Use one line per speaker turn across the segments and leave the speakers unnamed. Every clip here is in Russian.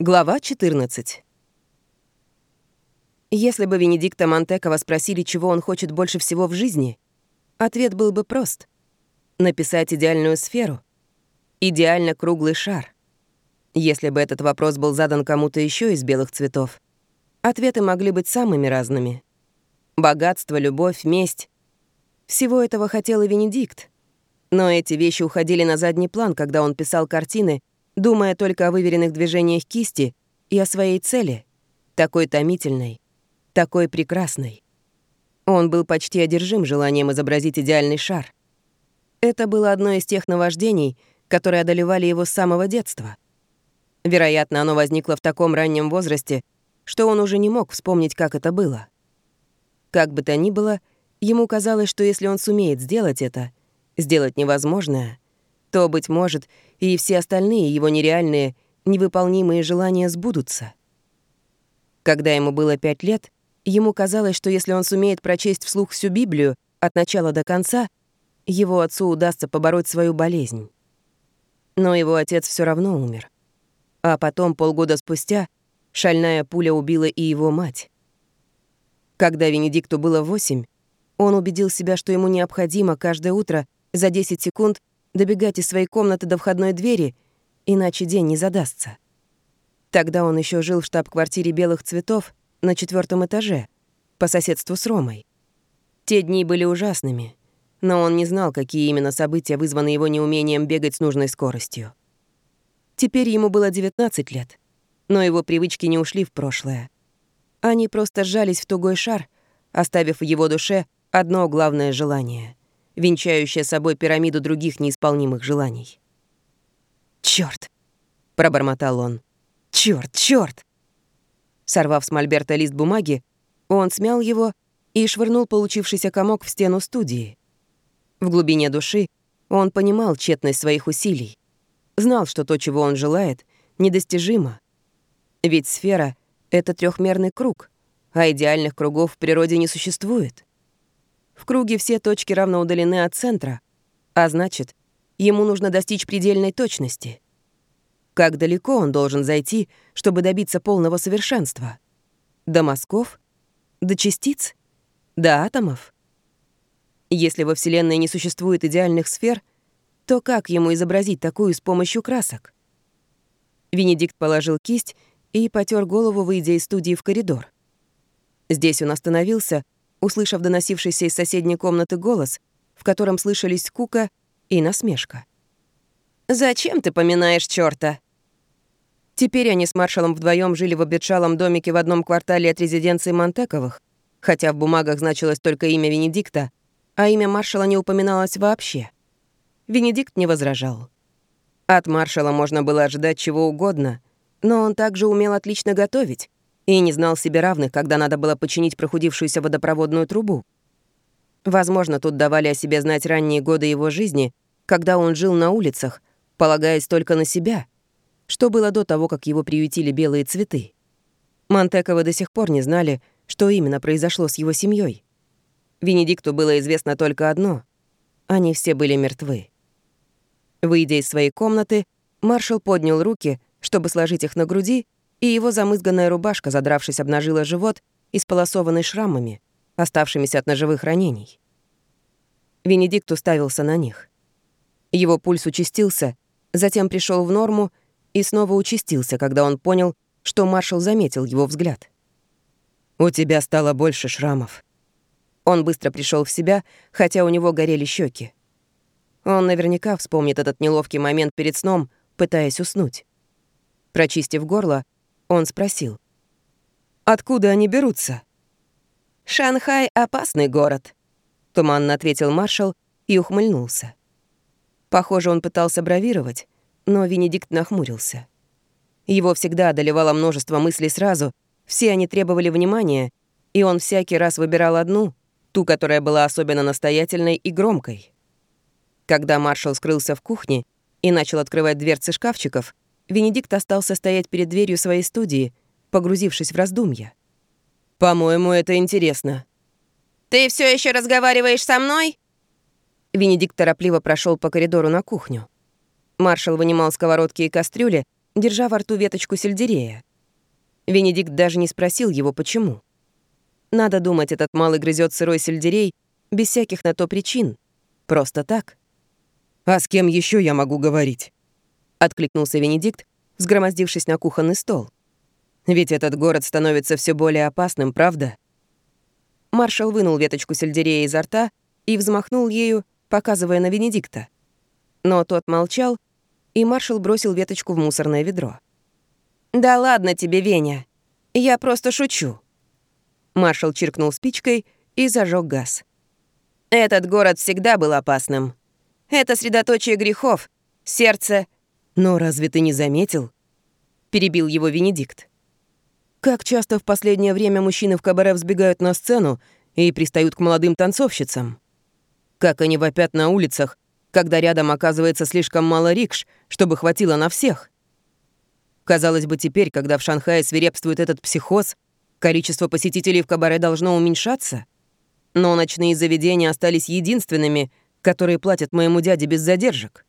Глава 14. Если бы Венедикта Монтекова спросили, чего он хочет больше всего в жизни, ответ был бы прост. Написать идеальную сферу. Идеально круглый шар. Если бы этот вопрос был задан кому-то еще из белых цветов, ответы могли быть самыми разными. Богатство, любовь, месть. Всего этого хотел и Венедикт. Но эти вещи уходили на задний план, когда он писал картины, думая только о выверенных движениях кисти и о своей цели, такой томительной, такой прекрасной. Он был почти одержим желанием изобразить идеальный шар. Это было одно из тех наваждений, которые одолевали его с самого детства. Вероятно, оно возникло в таком раннем возрасте, что он уже не мог вспомнить, как это было. Как бы то ни было, ему казалось, что если он сумеет сделать это, сделать невозможное, то, быть может, и все остальные его нереальные, невыполнимые желания сбудутся. Когда ему было пять лет, ему казалось, что если он сумеет прочесть вслух всю Библию от начала до конца, его отцу удастся побороть свою болезнь. Но его отец все равно умер. А потом, полгода спустя, шальная пуля убила и его мать. Когда Венедикту было восемь, он убедил себя, что ему необходимо каждое утро за 10 секунд добегать из своей комнаты до входной двери, иначе день не задастся. Тогда он еще жил в штаб-квартире белых цветов на четвертом этаже, по соседству с Ромой. Те дни были ужасными, но он не знал, какие именно события вызваны его неумением бегать с нужной скоростью. Теперь ему было 19 лет, но его привычки не ушли в прошлое. Они просто сжались в тугой шар, оставив в его душе одно главное желание венчающая собой пирамиду других неисполнимых желаний. «Чёрт!» — пробормотал он. «Чёрт, чёрт!» Сорвав с мольберта лист бумаги, он смял его и швырнул получившийся комок в стену студии. В глубине души он понимал тщетность своих усилий, знал, что то, чего он желает, недостижимо. Ведь сфера — это трехмерный круг, а идеальных кругов в природе не существует. В круге все точки равно удалены от центра, а значит, ему нужно достичь предельной точности. Как далеко он должен зайти, чтобы добиться полного совершенства? До мазков? До частиц? До атомов? Если во Вселенной не существует идеальных сфер, то как ему изобразить такую с помощью красок? Венедикт положил кисть и потер голову, выйдя из студии в коридор. Здесь он остановился — услышав доносившийся из соседней комнаты голос, в котором слышались скука и насмешка. «Зачем ты поминаешь чёрта?» Теперь они с маршалом вдвоем жили в обветшалом домике в одном квартале от резиденции Монтековых, хотя в бумагах значилось только имя Венедикта, а имя маршала не упоминалось вообще. Венедикт не возражал. От маршала можно было ожидать чего угодно, но он также умел отлично готовить, и не знал себе равных, когда надо было починить прохудившуюся водопроводную трубу. Возможно, тут давали о себе знать ранние годы его жизни, когда он жил на улицах, полагаясь только на себя, что было до того, как его приютили белые цветы. Монтековы до сих пор не знали, что именно произошло с его семьей. Венедикту было известно только одно — они все были мертвы. Выйдя из своей комнаты, маршал поднял руки, чтобы сложить их на груди, и его замызганная рубашка, задравшись, обнажила живот, исполосованный шрамами, оставшимися от ножевых ранений. Венедикт уставился на них. Его пульс участился, затем пришел в норму и снова участился, когда он понял, что маршал заметил его взгляд. «У тебя стало больше шрамов». Он быстро пришел в себя, хотя у него горели щеки. Он наверняка вспомнит этот неловкий момент перед сном, пытаясь уснуть. Прочистив горло, он спросил. «Откуда они берутся?» «Шанхай — опасный город», — туманно ответил маршал и ухмыльнулся. Похоже, он пытался бравировать, но Венедикт нахмурился. Его всегда одолевало множество мыслей сразу, все они требовали внимания, и он всякий раз выбирал одну, ту, которая была особенно настоятельной и громкой. Когда маршал скрылся в кухне и начал открывать дверцы шкафчиков, Венедикт остался стоять перед дверью своей студии, погрузившись в раздумья. «По-моему, это интересно». «Ты все еще разговариваешь со мной?» Венедикт торопливо прошел по коридору на кухню. Маршал вынимал сковородки и кастрюли, держа во рту веточку сельдерея. Венедикт даже не спросил его, почему. Надо думать, этот малый грызет сырой сельдерей без всяких на то причин. Просто так.
«А с кем еще я могу говорить?»
— откликнулся Венедикт, взгромоздившись на кухонный стол. «Ведь этот город становится все более опасным, правда?» Маршал вынул веточку сельдерея изо рта и взмахнул ею, показывая на Венедикта. Но тот молчал, и маршал бросил веточку в мусорное ведро. «Да ладно тебе, Веня. Я просто шучу». Маршал чиркнул спичкой и зажег газ. «Этот город всегда был опасным. Это средоточие грехов, сердце...» «Но разве ты не заметил?» — перебил его Венедикт. «Как часто в последнее время мужчины в кабаре взбегают на сцену и пристают к молодым танцовщицам? Как они вопят на улицах, когда рядом оказывается слишком мало рикш, чтобы хватило на всех?» Казалось бы, теперь, когда в Шанхае свирепствует этот психоз, количество посетителей в кабаре должно уменьшаться. Но ночные заведения остались единственными, которые платят моему дяде без задержек.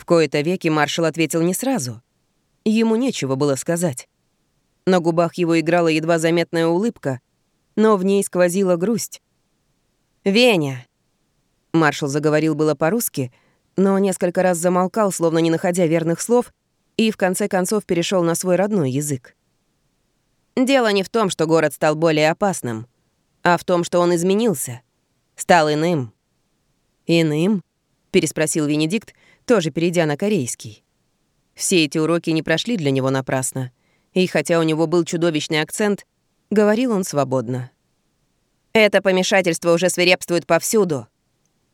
В кои-то веки маршал ответил не сразу. Ему нечего было сказать. На губах его играла едва заметная улыбка, но в ней сквозила грусть. «Веня!» Маршал заговорил было по-русски, но несколько раз замолкал, словно не находя верных слов, и в конце концов перешел на свой родной язык. Дело не в том, что город стал более опасным, а в том, что он изменился, стал иным. «Иным?» — переспросил Венедикт, тоже перейдя на корейский. Все эти уроки не прошли для него напрасно, и хотя у него был чудовищный акцент, говорил он свободно. «Это помешательство уже свирепствует повсюду».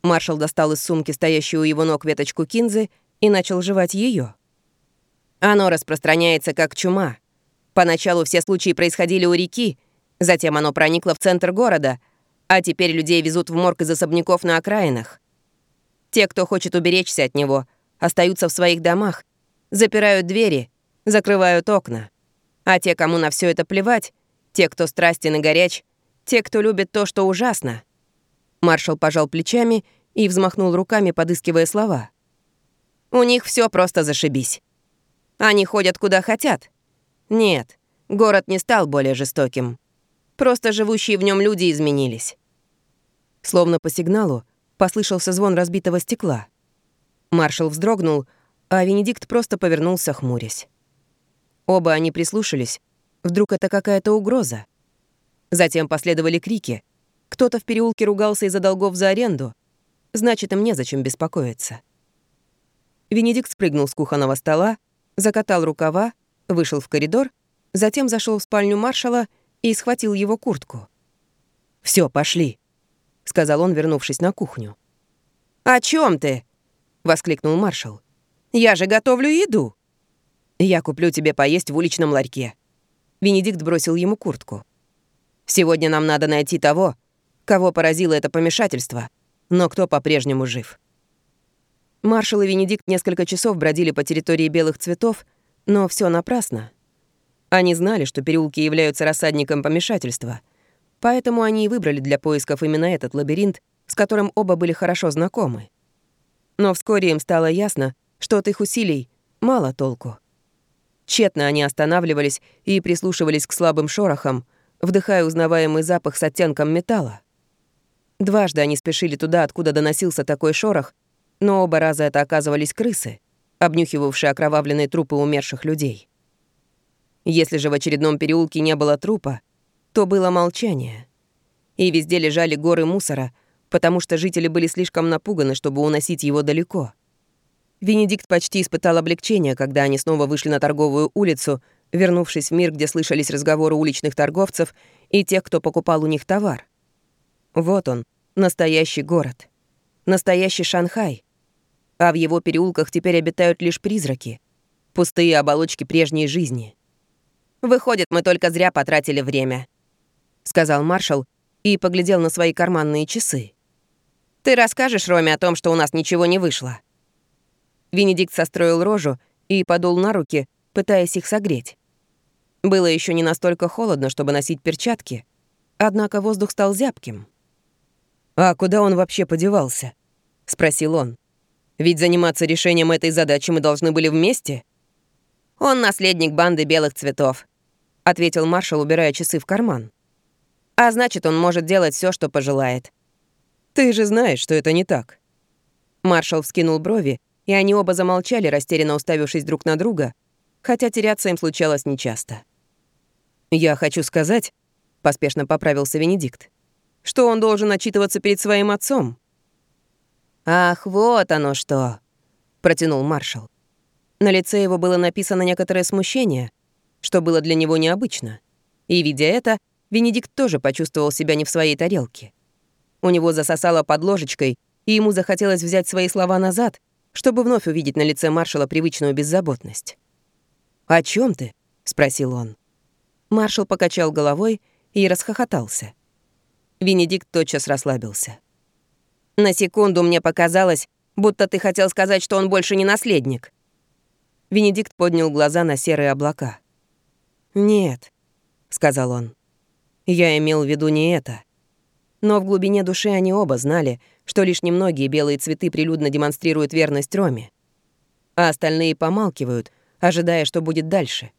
Маршал достал из сумки стоящую у его ног веточку кинзы и начал жевать ее. Оно распространяется как чума. Поначалу все случаи происходили у реки, затем оно проникло в центр города, а теперь людей везут в морг из особняков на окраинах. Те, кто хочет уберечься от него, остаются в своих домах, запирают двери, закрывают окна. А те, кому на все это плевать, те, кто страстен и горяч, те, кто любит то, что ужасно. Маршал пожал плечами и взмахнул руками, подыскивая слова. У них все просто зашибись. Они ходят куда хотят. Нет, город не стал более жестоким. Просто живущие в нем люди изменились. Словно по сигналу послышался звон разбитого стекла. Маршал вздрогнул, а Венедикт просто повернулся, хмурясь. Оба они прислушались. Вдруг это какая-то угроза? Затем последовали крики. Кто-то в переулке ругался из-за долгов за аренду. Значит, им незачем беспокоиться. Венедикт спрыгнул с кухонного стола, закатал рукава, вышел в коридор, затем зашел в спальню маршала и схватил его куртку. Все, пошли», — сказал он, вернувшись на кухню. «О чем ты?» — воскликнул маршал. «Я же готовлю еду». «Я куплю тебе поесть в уличном ларьке». Венедикт бросил ему куртку. «Сегодня нам надо найти того, кого поразило это помешательство, но кто по-прежнему жив». Маршал и Венедикт несколько часов бродили по территории белых цветов, но все напрасно. Они знали, что переулки являются рассадником помешательства, поэтому они и выбрали для поисков именно этот лабиринт, с которым оба были хорошо знакомы. Но вскоре им стало ясно, что от их усилий мало толку. Тщетно они останавливались и прислушивались к слабым шорохам, вдыхая узнаваемый запах с оттенком металла. Дважды они спешили туда, откуда доносился такой шорох, но оба раза это оказывались крысы, обнюхивавшие окровавленные трупы умерших людей. Если же в очередном переулке не было трупа, то было молчание. И везде лежали горы мусора, потому что жители были слишком напуганы, чтобы уносить его далеко. Венедикт почти испытал облегчение, когда они снова вышли на торговую улицу, вернувшись в мир, где слышались разговоры уличных торговцев и тех, кто покупал у них товар. Вот он, настоящий город. Настоящий Шанхай а в его переулках теперь обитают лишь призраки, пустые оболочки прежней жизни. «Выходит, мы только зря потратили время», — сказал маршал и поглядел на свои карманные часы. «Ты расскажешь Роме о том, что у нас ничего не вышло?» Венедикт состроил рожу и подул на руки, пытаясь их согреть. Было еще не настолько холодно, чтобы носить перчатки, однако воздух стал зябким. «А куда он вообще подевался?» — спросил он. Ведь заниматься решением этой задачи мы должны были вместе. Он наследник банды белых цветов», — ответил маршал, убирая часы в карман. «А значит, он может делать все, что пожелает».
«Ты же знаешь, что это не так».
Маршал вскинул брови, и они оба замолчали, растерянно уставившись друг на друга, хотя теряться им случалось нечасто.
«Я хочу сказать», — поспешно поправился Венедикт, «что он должен отчитываться перед своим отцом».
«Ах, вот оно что!» — протянул маршал. На лице его было написано некоторое смущение, что было для него необычно. И, видя это, Венедикт тоже почувствовал себя не в своей тарелке. У него засосало под ложечкой, и ему захотелось взять свои слова назад, чтобы вновь увидеть на лице маршала привычную беззаботность.
«О чем ты?» — спросил он.
Маршал покачал головой и расхохотался. Венедикт тотчас расслабился. «На секунду мне показалось, будто ты хотел сказать, что он больше не наследник». Венедикт поднял глаза на серые облака.
«Нет», — сказал он. «Я имел в виду не это».
Но в глубине души они оба знали, что лишь немногие белые цветы прилюдно демонстрируют верность Роме. А остальные помалкивают, ожидая, что будет дальше.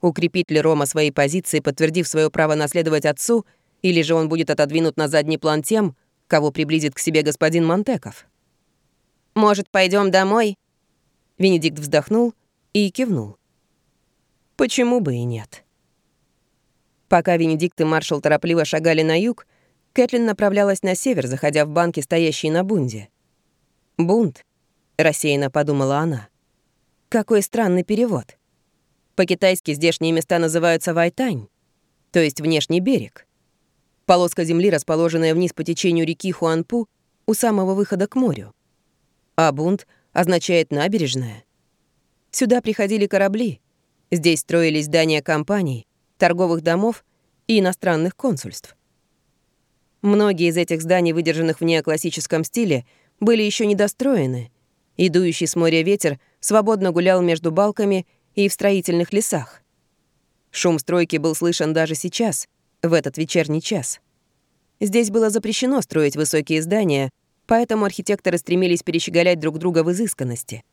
Укрепит ли Рома свои позиции, подтвердив свое право наследовать отцу, или же он будет отодвинут на задний план тем, кого приблизит к себе господин Монтеков? «Может, пойдем домой?» Венедикт вздохнул и кивнул. Почему бы и нет? Пока Венедикт и маршал торопливо шагали на юг, Кэтлин направлялась на север, заходя в банки, стоящие на бунде. «Бунт», — рассеянно подумала она. «Какой странный перевод. По-китайски здешние места называются Вайтань, то есть внешний берег. Полоска земли, расположенная вниз по течению реки Хуанпу, у самого выхода к морю. А бунт означает «набережная». Сюда приходили корабли. Здесь строились здания компаний, торговых домов и иностранных консульств. Многие из этих зданий, выдержанных в неоклассическом стиле, были еще недостроены, и дующий с моря ветер свободно гулял между балками и в строительных лесах. Шум стройки был слышен даже сейчас, в этот вечерний час. Здесь было запрещено строить высокие здания, поэтому архитекторы стремились перещеголять друг друга в изысканности.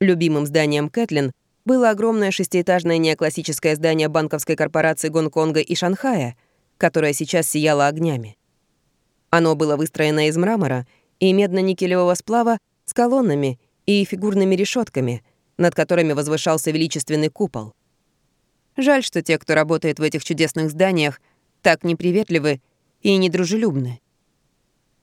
Любимым зданием Кэтлин было огромное шестиэтажное неоклассическое здание банковской корпорации Гонконга и Шанхая, которое сейчас сияло огнями. Оно было выстроено из мрамора и медно-никелевого сплава с колоннами и фигурными решетками — над которыми возвышался величественный купол. Жаль, что те, кто работает в этих чудесных зданиях, так неприветливы и недружелюбны.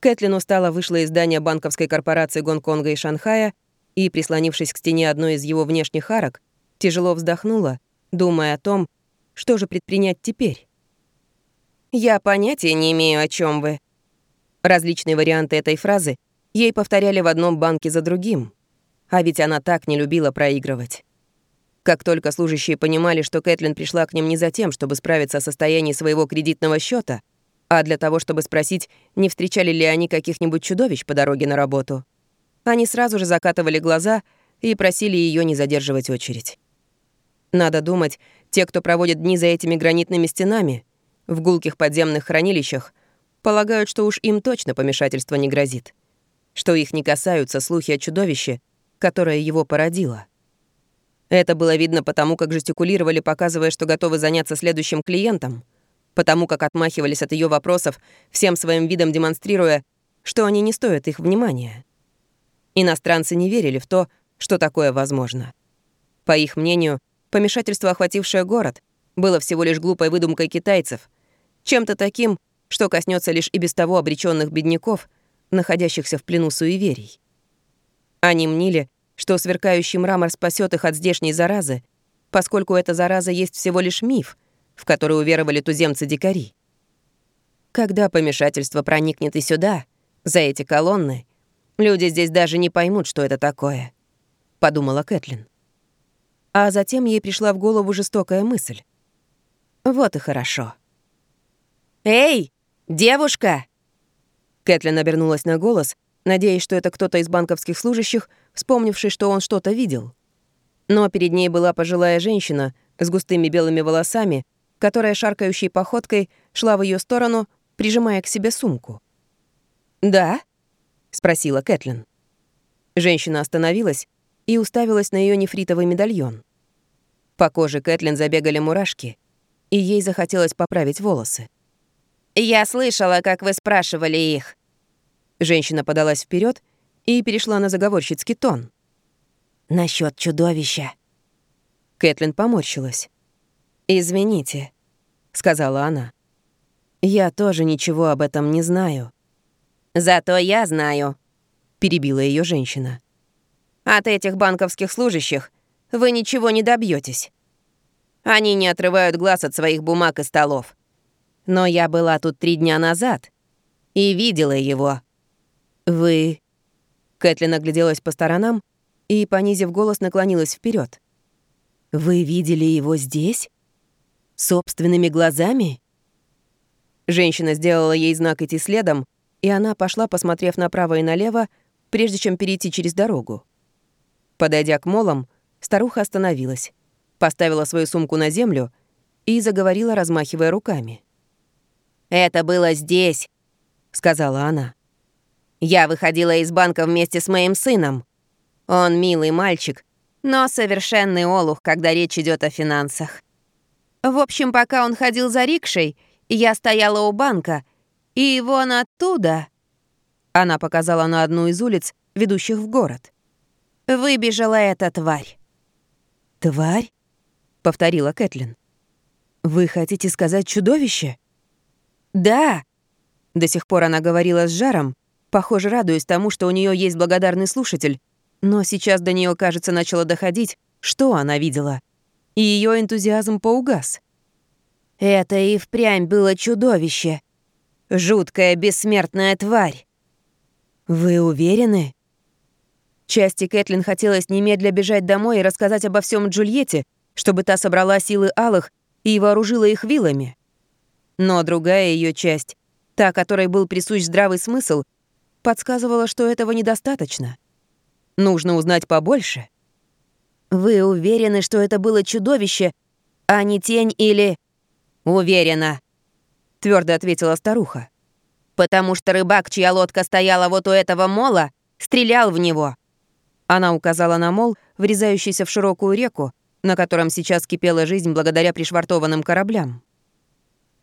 Кэтлин устало вышла из здания банковской корпорации Гонконга и Шанхая и, прислонившись к стене одной из его внешних арок, тяжело вздохнула, думая о том, что же предпринять теперь. «Я понятия не имею, о чем вы». Различные варианты этой фразы ей повторяли в одном банке за другим — а ведь она так не любила проигрывать. Как только служащие понимали, что Кэтлин пришла к ним не за тем, чтобы справиться о состоянии своего кредитного счета, а для того, чтобы спросить, не встречали ли они каких-нибудь чудовищ по дороге на работу, они сразу же закатывали глаза и просили ее не задерживать очередь. Надо думать, те, кто проводит дни за этими гранитными стенами, в гулких подземных хранилищах, полагают, что уж им точно помешательство не грозит, что их не касаются слухи о чудовище — которая его породила. Это было видно потому, как жестикулировали, показывая, что готовы заняться следующим клиентом, потому как отмахивались от ее вопросов, всем своим видом демонстрируя, что они не стоят их внимания. Иностранцы не верили в то, что такое возможно. По их мнению, помешательство, охватившее город, было всего лишь глупой выдумкой китайцев, чем-то таким, что коснется лишь и без того обреченных бедняков, находящихся в плену суеверий. Они мнили, что сверкающий мрамор спасет их от здешней заразы, поскольку эта зараза есть всего лишь миф, в который уверовали туземцы-дикари. Когда помешательство проникнет и сюда, за эти колонны, люди здесь даже не поймут, что это такое, — подумала Кэтлин. А затем ей пришла в голову жестокая мысль. Вот и хорошо. «Эй, девушка!» Кэтлин обернулась на голос, надеясь, что это кто-то из банковских служащих, вспомнивший, что он что-то видел. Но перед ней была пожилая женщина с густыми белыми волосами, которая шаркающей походкой шла в ее сторону, прижимая к себе сумку. «Да?» — спросила Кэтлин. Женщина остановилась и уставилась на ее нефритовый медальон. По коже Кэтлин забегали мурашки, и ей захотелось поправить волосы.
«Я слышала, как вы спрашивали их».
Женщина подалась вперед и перешла на заговорщицкий тон.
Насчет чудовища».
Кэтлин поморщилась. «Извините», — сказала она. «Я тоже ничего об этом не знаю».
«Зато я знаю», —
перебила ее женщина.
«От этих банковских служащих вы ничего не добьетесь. Они не отрывают глаз от своих бумаг и столов. Но я была тут три дня назад и видела его».
«Вы...» Кэтлин огляделась по сторонам и, понизив голос, наклонилась вперед. «Вы видели его здесь? Собственными глазами?» Женщина сделала ей знак идти следом, и она пошла, посмотрев направо и налево, прежде чем перейти через дорогу. Подойдя к молам, старуха остановилась, поставила свою сумку на землю и заговорила, размахивая руками.
«Это было здесь», — сказала она. «Я выходила из банка вместе с моим сыном. Он милый мальчик, но совершенный олух, когда речь идет о финансах. В общем, пока он ходил за рикшей, я стояла у банка, и вон оттуда...» Она показала на одну из улиц, ведущих в город. «Выбежала эта тварь».
«Тварь?» — повторила Кэтлин. «Вы хотите сказать чудовище?»
«Да!»
До сих пор она говорила с жаром, похоже, радуясь тому, что у нее есть благодарный слушатель, но сейчас до нее, кажется, начало доходить, что она видела. И ее энтузиазм поугас.
«Это и впрямь было чудовище. Жуткая бессмертная тварь».
«Вы уверены?» Части Кэтлин хотелось немедля бежать домой и рассказать обо всем Джульетте, чтобы та собрала силы алых и вооружила их вилами. Но другая ее часть, та, которой был присущ здравый смысл, подсказывала, что этого недостаточно. Нужно узнать побольше.
Вы уверены, что это было чудовище, а не тень или... Уверена, твердо ответила старуха. Потому что рыбак, чья лодка стояла вот у этого мола, стрелял в него.
Она указала на мол, врезающийся в широкую реку, на котором сейчас кипела жизнь благодаря пришвартованным кораблям.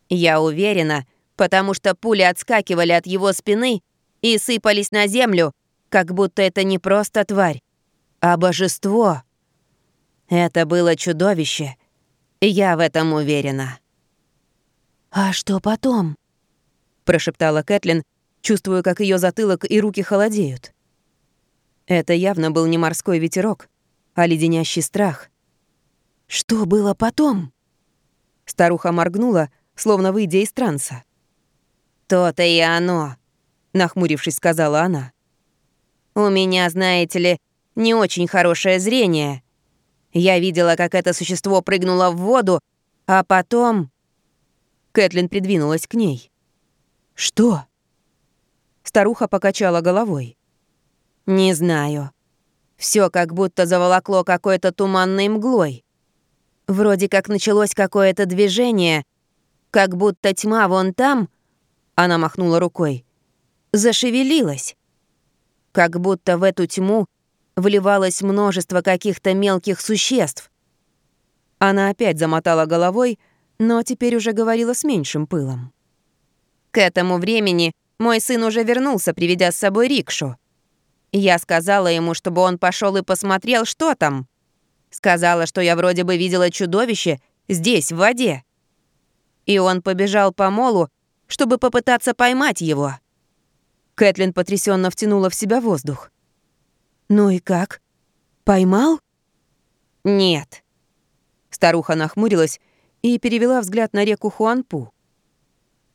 Я уверена, потому что пули отскакивали от его спины и сыпались на землю, как будто это не просто тварь, а божество. Это было чудовище. Я в этом уверена.
«А что потом?» — прошептала Кэтлин, чувствуя, как ее затылок и руки холодеют. Это явно был не морской ветерок, а леденящий страх. «Что было потом?» Старуха моргнула, словно выйдя из транса.
«То-то и оно», — нахмурившись, сказала она. У меня, знаете ли, не очень хорошее зрение. Я видела, как это существо прыгнуло в воду, а потом...»
Кэтлин придвинулась к ней. «Что?» Старуха покачала головой.
«Не знаю. Все как будто заволокло какой-то туманной мглой. Вроде как началось какое-то движение, как будто тьма вон там...» Она махнула рукой. «Зашевелилась как будто в эту тьму вливалось множество каких-то мелких существ.
Она опять замотала головой, но теперь уже говорила с меньшим пылом.
К этому времени мой сын уже вернулся, приведя с собой рикшу. Я сказала ему, чтобы он пошел и посмотрел, что там. Сказала, что я вроде бы видела чудовище здесь, в воде. И он побежал по молу, чтобы попытаться поймать его.
Кэтлин потрясенно втянула в себя воздух. «Ну и как? Поймал?»
«Нет».
Старуха нахмурилась и перевела взгляд на реку Хуанпу.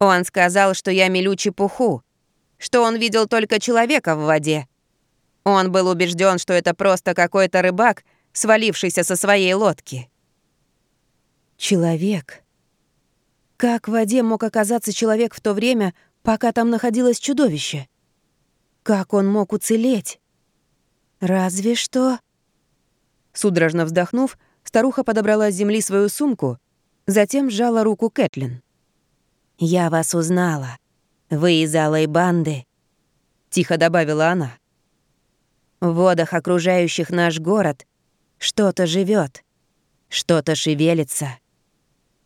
«Он сказал, что я мелю чепуху, что он видел только человека в воде. Он был убежден, что это просто какой-то рыбак, свалившийся со своей лодки».
«Человек», как в воде мог оказаться человек в то время, пока там находилось чудовище? Как он мог уцелеть? Разве что... Судорожно вздохнув, старуха подобрала с земли свою сумку, затем сжала руку Кэтлин.
«Я вас узнала. Вы из алой банды», — тихо добавила она. «В водах, окружающих наш город, что-то живет, Что-то шевелится.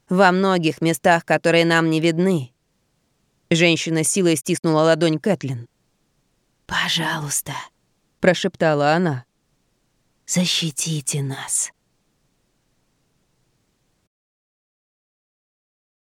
Во многих местах, которые нам не видны.
Женщина силой стиснула ладонь Кэтлин.
«Пожалуйста», —
прошептала она.
«Защитите нас».